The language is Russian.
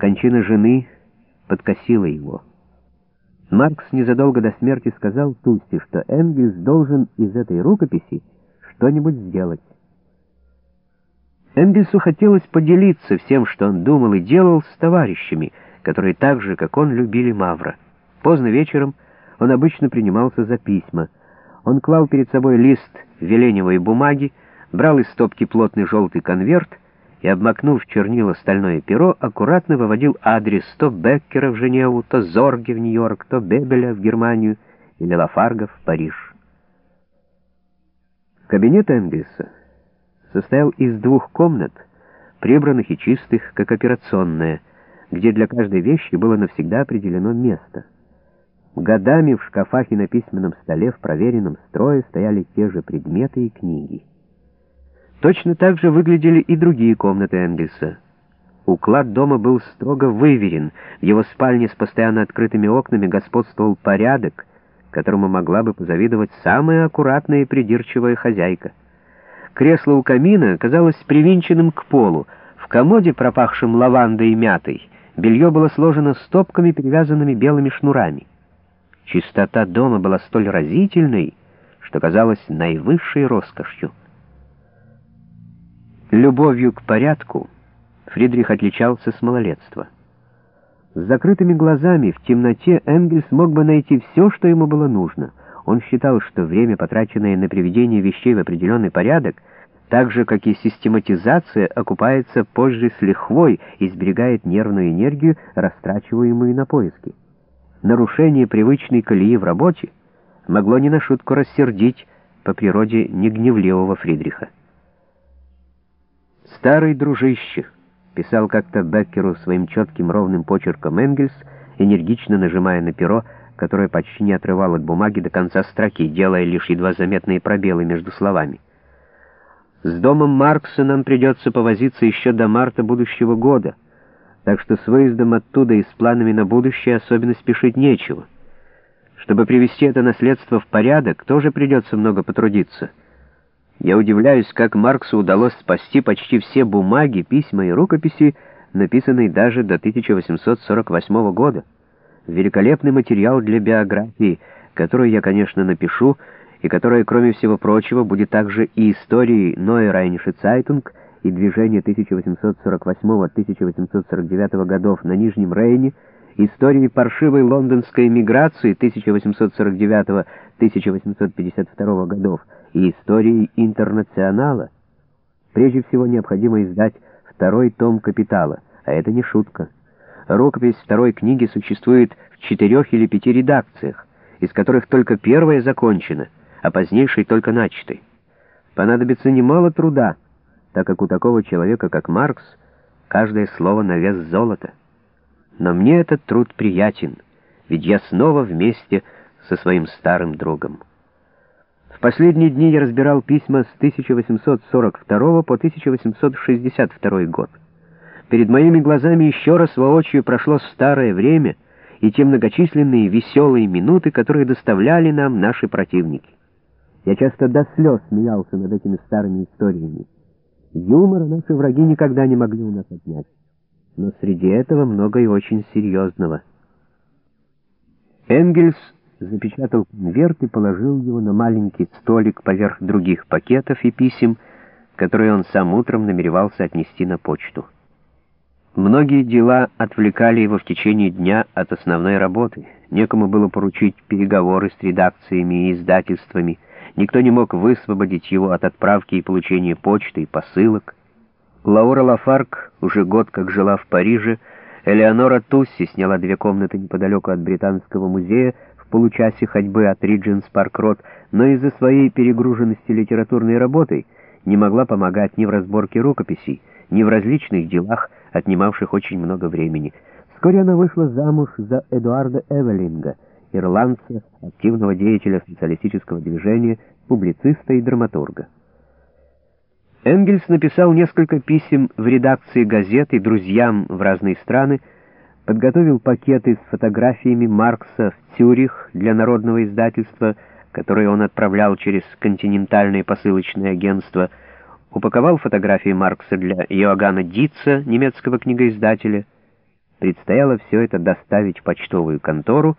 Кончина жены подкосила его. Маркс незадолго до смерти сказал Тусси, что Энгельс должен из этой рукописи что-нибудь сделать. Энгельсу хотелось поделиться всем, что он думал и делал, с товарищами, которые так же, как он, любили Мавра. Поздно вечером он обычно принимался за письма. Он клал перед собой лист веленевой бумаги, брал из стопки плотный желтый конверт и, обмакнув чернила стальное перо, аккуратно выводил адрес то Беккера в Женеву, то Зорге в Нью-Йорк, то Бебеля в Германию или Лафарга в Париж. Кабинет Энгельса состоял из двух комнат, прибранных и чистых, как операционная, где для каждой вещи было навсегда определено место. Годами в шкафах и на письменном столе в проверенном строе стояли те же предметы и книги. Точно так же выглядели и другие комнаты Энгельса. Уклад дома был строго выверен, в его спальне с постоянно открытыми окнами господствовал порядок, которому могла бы позавидовать самая аккуратная и придирчивая хозяйка. Кресло у камина казалось привинченным к полу, в комоде, пропахшем лавандой и мятой, белье было сложено стопками, перевязанными белыми шнурами. Чистота дома была столь разительной, что казалась наивысшей роскошью. Любовью к порядку Фридрих отличался с малолетства. С закрытыми глазами в темноте Энгельс мог бы найти все, что ему было нужно. Он считал, что время, потраченное на приведение вещей в определенный порядок, так же, как и систематизация, окупается позже с лихвой и сберегает нервную энергию, растрачиваемую на поиски. Нарушение привычной колеи в работе могло не на шутку рассердить по природе негневливого Фридриха. «Старый дружище», — писал как-то Беккеру своим четким ровным почерком Энгельс, энергично нажимая на перо, которое почти не отрывал от бумаги до конца строки, делая лишь едва заметные пробелы между словами. «С домом Маркса нам придется повозиться еще до марта будущего года, так что с выездом оттуда и с планами на будущее особенно спешить нечего. Чтобы привести это наследство в порядок, тоже придется много потрудиться». Я удивляюсь, как Марксу удалось спасти почти все бумаги, письма и рукописи, написанные даже до 1848 года. Великолепный материал для биографии, который я, конечно, напишу, и которая, кроме всего прочего, будет также и историей Neue Rheinische Zeitung и движения 1848-1849 годов на Нижнем Рейне, историей паршивой лондонской миграции 1849-1852 годов, и историей интернационала, прежде всего необходимо издать второй том «Капитала», а это не шутка. Рукопись второй книги существует в четырех или пяти редакциях, из которых только первая закончена, а позднейшей только начатой. Понадобится немало труда, так как у такого человека, как Маркс, каждое слово на вес золота. Но мне этот труд приятен, ведь я снова вместе со своим старым другом. В последние дни я разбирал письма с 1842 по 1862 год. Перед моими глазами еще раз воочию прошло старое время и те многочисленные веселые минуты, которые доставляли нам наши противники. Я часто до слез смеялся над этими старыми историями. Юмора наши враги никогда не могли у нас отнять. Но среди этого много и очень серьезного. Энгельс запечатал конверт и положил его на маленький столик поверх других пакетов и писем, которые он сам утром намеревался отнести на почту. Многие дела отвлекали его в течение дня от основной работы. Некому было поручить переговоры с редакциями и издательствами. Никто не мог высвободить его от отправки и получения почты и посылок. Лаура Лафарк уже год как жила в Париже. Элеонора Тусси сняла две комнаты неподалеку от Британского музея, получасе ходьбы от Ридженс Парк Рот, но из-за своей перегруженности литературной работой не могла помогать ни в разборке рукописей, ни в различных делах, отнимавших очень много времени. Вскоре она вышла замуж за Эдуарда Эвелинга, ирландца, активного деятеля социалистического движения, публициста и драматурга. Энгельс написал несколько писем в редакции газет и друзьям в разные страны, подготовил пакеты с фотографиями Маркса в Цюрих для народного издательства, которые он отправлял через континентальное посылочное агентство, упаковал фотографии Маркса для Иоганна Дитца, немецкого книгоиздателя, Предстояло все это доставить в почтовую контору,